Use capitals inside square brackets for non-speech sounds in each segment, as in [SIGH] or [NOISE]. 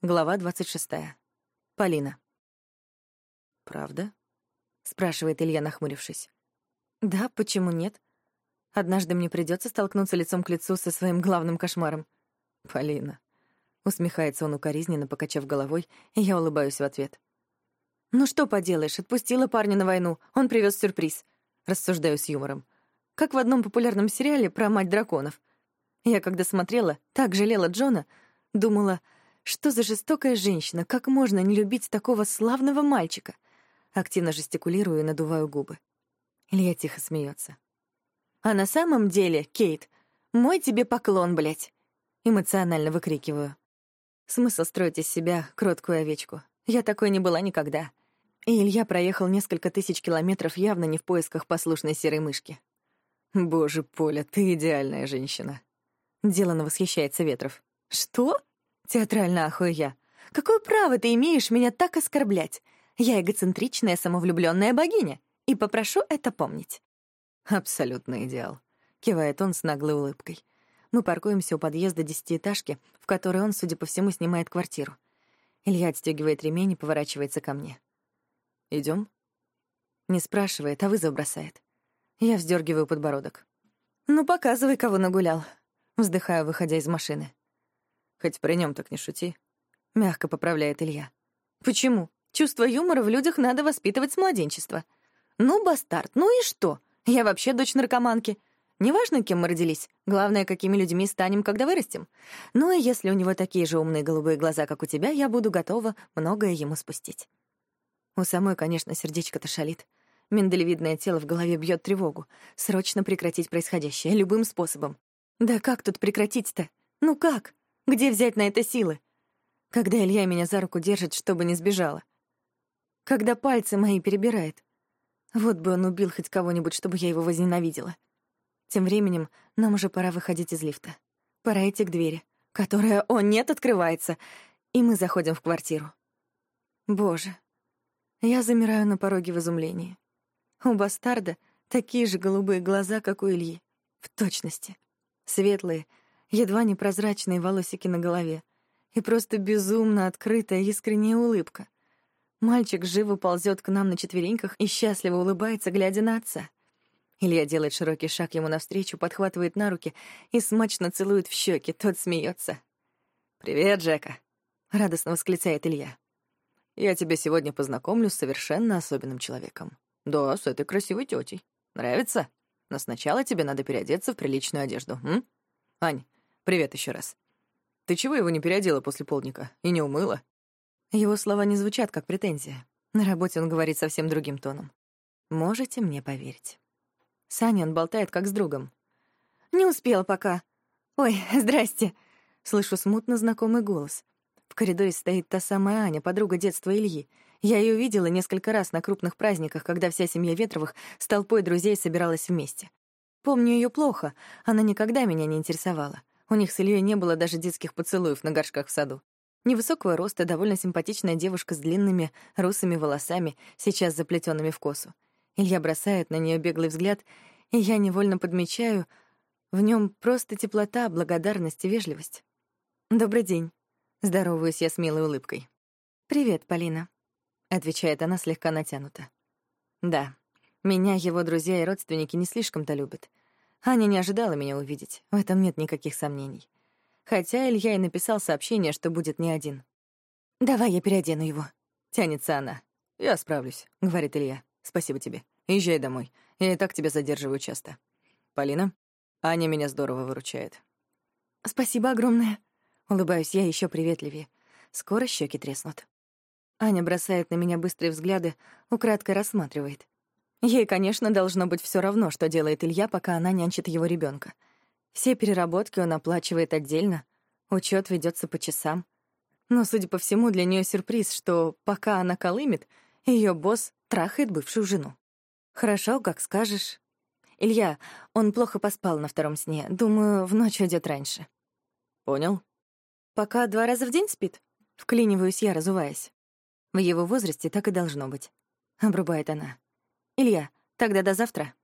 Глава 26. Полина. «Правда?» — спрашивает Илья, нахмурившись. «Да, почему нет? Однажды мне придется столкнуться лицом к лицу со своим главным кошмаром». «Полина». Усмехается он укоризненно, покачав головой, и я улыбаюсь в ответ. «Ну что поделаешь, отпустила парня на войну, он привез сюрприз», — рассуждаю с юмором. Как в одном популярном сериале про мать драконов. Я, когда смотрела, так жалела Джона, думала — что за жестокая женщина? Как можно не любить такого славного мальчика? Активно жестикулирую и надуваю губы. Илья тихо смеется. А на самом деле, Кейт, мой тебе поклон, блядь. Эмоционально выкрикиваю. Смысл строить из себя кроткую овечку. Я такой не была никогда. И Илья проехал несколько тысяч километров явно не в поисках послушной серой мышки. «Боже, Поля, ты идеальная женщина!» Делано восхищается Ветров. «Что?» Театрально ахую я. «Какое право ты имеешь меня так оскорблять? Я эгоцентричная, самовлюбленная богиня, и попрошу это помнить». «Абсолютный идеал», — кивает он с наглой улыбкой. Мы паркуемся у подъезда десятиэтажки, в которой он, судя по всему, снимает квартиру. Илья отстегивает ремень и поворачивается ко мне. Идем? Не спрашивает, а вызов бросает. Я вздергиваю подбородок. «Ну, показывай, кого нагулял», — вздыхаю, выходя из машины. Хоть при нем так не шути. Мягко поправляет Илья. Почему? Чувство юмора в людях надо воспитывать с младенчества. Ну, бастард, ну и что? Я вообще дочь наркоманки. Неважно, кем мы родились, главное, какими людьми станем, когда вырастем. Ну и если у него такие же умные голубые глаза, как у тебя, я буду готова многое ему спустить. У самой, конечно, сердечко-то шалит. Миндалевидное тело в голове бьет тревогу. Срочно прекратить происходящее, любым способом. Да как тут прекратить-то? Ну как? Где взять на это силы? Когда Илья меня за руку держит, чтобы не сбежала? Когда пальцы мои перебирает? Вот бы он убил хоть кого-нибудь, чтобы я его возненавидела. Тем временем нам уже пора выходить из лифта. Пора идти к двери, которая, о нет, открывается, и мы заходим в квартиру. Боже, я замираю на пороге в изумлении. У бастарда такие же голубые глаза, как у Ильи. В точности. Светлые, едва непрозрачные волосики на голове и просто безумно открытая искренняя улыбка. Мальчик живо ползет к нам на четвереньках и счастливо улыбается, глядя на отца. Илья делает широкий шаг ему навстречу, подхватывает на руки и смачно целует в щеки, тот смеется. «Привет, Джека!» — радостно восклицает Илья. «Я тебя сегодня познакомлю с совершенно особенным человеком. Да, с этой красивой тетей. Нравится? Но сначала тебе надо переодеться в приличную одежду, м? Ань, Привет еще раз. Ты чего его не переодела после полдника и не умыла? Его слова не звучат как претензия. На работе он говорит совсем другим тоном. Можете мне поверить. Саня он болтает как с другом. «Не успел пока. Ой, [LAUGHS] здрасте!» Слышу смутно знакомый голос. В коридоре стоит та самая Аня, подруга детства Ильи. Я ее видела несколько раз на крупных праздниках, когда вся семья Ветровых с толпой друзей собиралась вместе. Помню ее плохо, она никогда меня не интересовала. У них с Ильей не было даже детских поцелуев на горшках в саду. Невысокого роста, довольно симпатичная девушка с длинными русыми волосами, сейчас заплетенными в косу. Илья бросает на нее беглый взгляд, и я невольно подмечаю, в нем просто теплота, благодарность и вежливость. «Добрый день», — здороваюсь я с милой улыбкой. «Привет, Полина», — отвечает она слегка натянуто. «Да, меня его друзья и родственники не слишком-то любят. Аня не ожидала меня увидеть, в этом нет никаких сомнений. Хотя Илья и написал сообщение, что будет не один. «Давай я переодену его», — тянется она. «Я справлюсь», — говорит Илья. «Спасибо тебе. Езжай домой. Я и так тебя задерживаю часто. Полина, Аня меня здорово выручает». «Спасибо огромное», — улыбаюсь я еще приветливее. Скоро щеки треснут. Аня бросает на меня быстрые взгляды, украдкой рассматривает. Ей, конечно, должно быть все равно, что делает Илья, пока она нянчит его ребенка. Все переработки он оплачивает отдельно, учет ведется по часам. Но, судя по всему, для нее сюрприз, что пока она колымет, ее босс трахает бывшую жену. Хорошо, как скажешь. Илья, он плохо поспал на втором сне. Думаю, в ночь уйдет раньше. Понял. Пока два раза в день спит? Вклиниваюсь я, разуваясь. В его возрасте так и должно быть. Обрубает она. «Илья, тогда до завтра».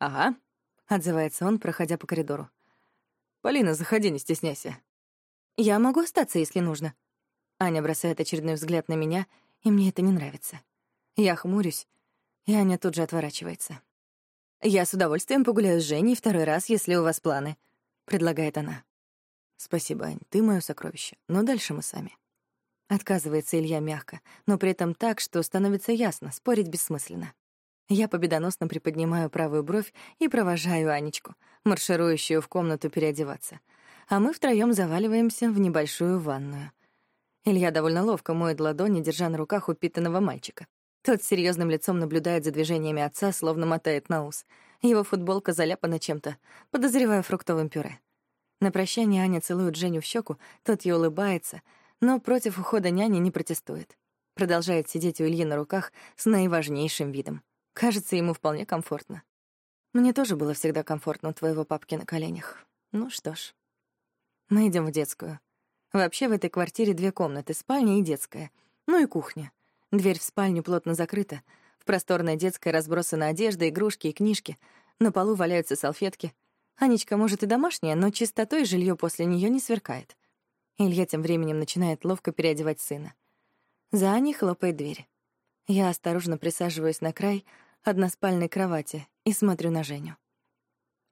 «Ага», — отзывается он, проходя по коридору. «Полина, заходи, не стесняйся». «Я могу остаться, если нужно». Аня бросает очередной взгляд на меня, и мне это не нравится. Я хмурюсь, и Аня тут же отворачивается. «Я с удовольствием погуляю с Женей второй раз, если у вас планы», — предлагает она. «Спасибо, Ань, ты моё сокровище, но дальше мы сами». Отказывается Илья мягко, но при этом так, что становится ясно, спорить бессмысленно. Я победоносно приподнимаю правую бровь и провожаю Анечку, марширующую в комнату переодеваться. А мы втроём заваливаемся в небольшую ванную. Илья довольно ловко моет ладони, держа на руках упитанного мальчика. Тот с серьезным лицом наблюдает за движениями отца, словно мотает на ус. Его футболка заляпана чем-то, подозревая фруктовым пюре. На прощание Аня целует Женю в щеку, тот ей улыбается, но против ухода няни не протестует. Продолжает сидеть у Ильи на руках с наиважнейшим видом. Кажется, ему вполне комфортно. Мне тоже было всегда комфортно у твоего папки на коленях. Ну что ж. Мы идем в детскую. Вообще в этой квартире две комнаты, спальня и детская. Ну и кухня. Дверь в спальню плотно закрыта. В просторной детской разбросана одежда, игрушки и книжки. На полу валяются салфетки. Анечка, может, и домашняя, но чистотой жилье после нее не сверкает. Илья тем временем начинает ловко переодевать сына. За Аней хлопает дверь. Я осторожно присаживаюсь на край односпальной кровати и смотрю на Женю.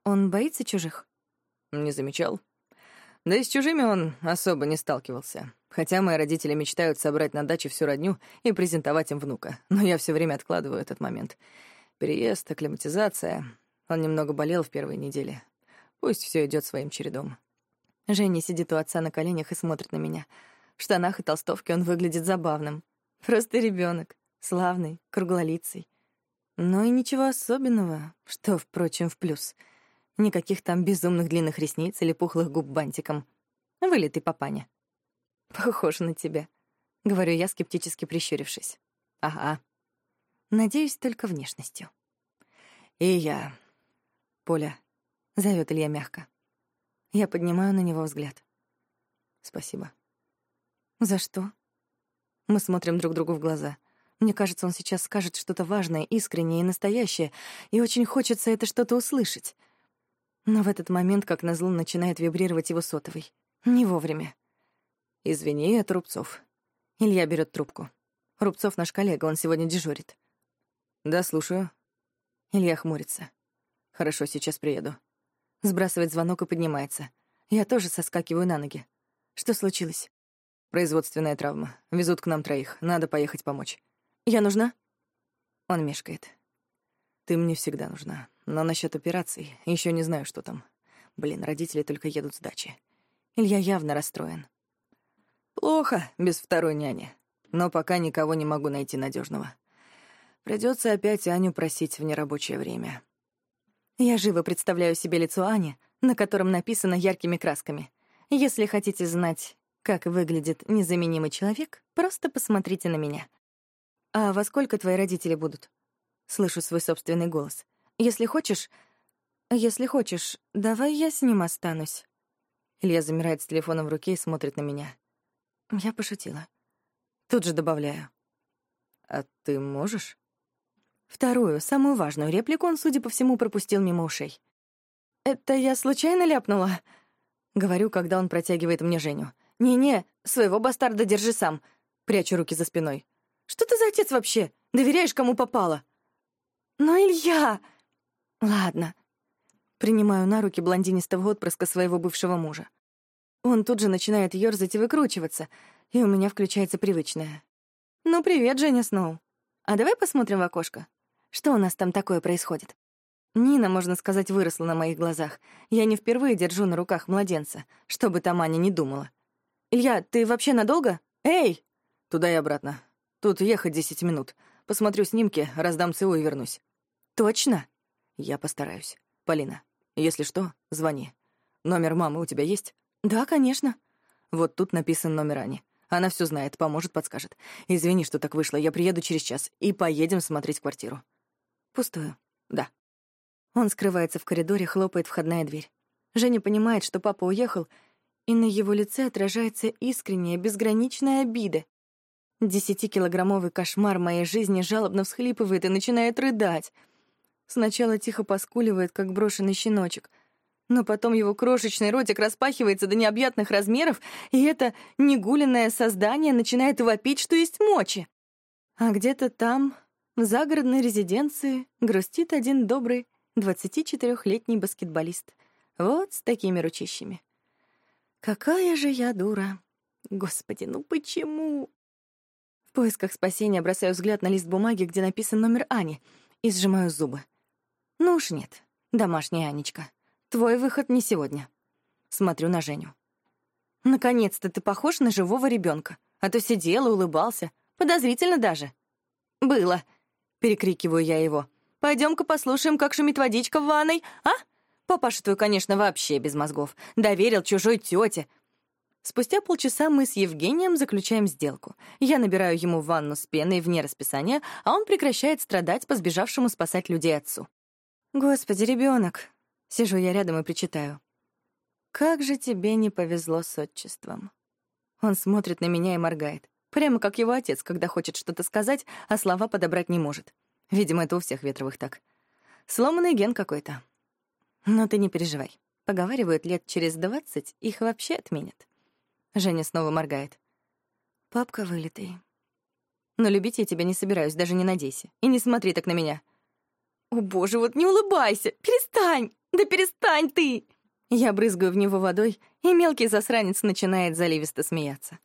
Он боится чужих? Не замечал. Да и с чужими он особо не сталкивался. Хотя мои родители мечтают собрать на даче всю родню и презентовать им внука. Но я все время откладываю этот момент. Переезд, акклиматизация. Он немного болел в первой неделе. Пусть все идет своим чередом. Женя сидит у отца на коленях и смотрит на меня. В штанах и толстовке он выглядит забавным. Просто ребенок, славный, круглолицый. Но и ничего особенного, что, впрочем, в плюс — Никаких там безумных длинных ресниц или пухлых губ бантиком. Вылитый папаня. Похож на тебя, — говорю я, скептически прищурившись. Ага. Надеюсь, только внешностью. И я. Поля, — зовет Илья мягко. Я поднимаю на него взгляд. Спасибо. За что? Мы смотрим друг другу в глаза. Мне кажется, он сейчас скажет что-то важное, искреннее и настоящее, и очень хочется это что-то услышать. Но в этот момент, как назло, начинает вибрировать его сотовый. Не вовремя. «Извини, это Рубцов». Илья берет трубку. Рубцов наш коллега, он сегодня дежурит. «Да, слушаю». Илья хмурится. «Хорошо, сейчас приеду». Сбрасывает звонок и поднимается. Я тоже соскакиваю на ноги. Что случилось? Производственная травма. Везут к нам троих. Надо поехать помочь. Я нужна? Он мешкает. Ты мне всегда нужна. Но насчет операций еще не знаю, что там. Блин, родители только едут с дачи. Илья явно расстроен. Плохо без второй няни. Но пока никого не могу найти надежного. Придется опять Аню просить в нерабочее время. Я живо представляю себе лицо Ани, на котором написано яркими красками. Если хотите знать, как выглядит незаменимый человек, просто посмотрите на меня. А во сколько твои родители будут? Слышу свой собственный голос. Если хочешь... Если хочешь, давай я с ним останусь. Илья замирает с телефоном в руке и смотрит на меня. Я пошутила. Тут же добавляю. А ты можешь? Вторую, самую важную реплику он, судя по всему, пропустил мимо ушей. «Это я случайно ляпнула?» Говорю, когда он протягивает мне Женю. «Не-не, своего бастарда держи сам». Прячу руки за спиной. «Что ты за отец вообще? Доверяешь, кому попало?» «Но Илья!» Ладно. Принимаю на руки блондинистого отпрыска своего бывшего мужа. Он тут же начинает ёрзать и выкручиваться, и у меня включается привычное. «Ну, привет, Женя Сноу. А давай посмотрим в окошко. Что у нас там такое происходит?» Нина, можно сказать, выросла на моих глазах. Я не впервые держу на руках младенца, что бы там Аня не думала. «Илья, ты вообще надолго? Эй!» «Туда и обратно. Тут ехать десять минут. Посмотрю снимки, раздам ЦУ и вернусь». «Точно?» Я постараюсь. Полина, если что, звони. Номер мамы у тебя есть? Да, конечно. Вот тут написан номер Ани. Она все знает, поможет, подскажет. Извини, что так вышло. Я приеду через час и поедем смотреть квартиру. Пустую. Да. Он скрывается в коридоре, хлопает входная дверь. Женя понимает, что папа уехал, и на его лице отражается искренняя, безграничная обида. Десятикилограммовый кошмар моей жизни жалобно всхлипывает и начинает рыдать — Сначала тихо поскуливает, как брошенный щеночек, Но потом его крошечный ротик распахивается до необъятных размеров, и это негуленное создание начинает вопить, что есть мочи. А где-то там, в загородной резиденции, грустит один добрый 24-летний баскетболист. Вот с такими ручищами. Какая же я дура. Господи, ну почему? В поисках спасения бросаю взгляд на лист бумаги, где написан номер Ани, и сжимаю зубы. Ну уж нет, домашняя Анечка. Твой выход не сегодня. Смотрю на Женю. Наконец-то ты похож на живого ребенка, а то сидел и улыбался. Подозрительно даже. Было. Перекрикиваю я его. Пойдем-ка послушаем, как шумит водичка в ванной, а? Папаша твой, конечно, вообще без мозгов. Доверил чужой тете. Спустя полчаса мы с Евгением заключаем сделку. Я набираю ему ванну с пеной вне расписания, а он прекращает страдать по сбежавшему спасать людей отцу. Господи, ребенок. Сижу я рядом и причитаю. Как же тебе не повезло с отчеством. Он смотрит на меня и моргает. Прямо как его отец, когда хочет что-то сказать, а слова подобрать не может. Видимо, это у всех ветровых так. Сломанный ген какой-то. Но ты не переживай. Поговаривают, лет через двадцать их вообще отменят. Женя снова моргает. Папка вылитый. Но любить я тебя не собираюсь, даже не надейся. И не смотри так на меня. О боже, вот не улыбайся! Перестань! Да перестань ты! Я брызгаю в него водой, и мелкий засранец начинает заливисто смеяться.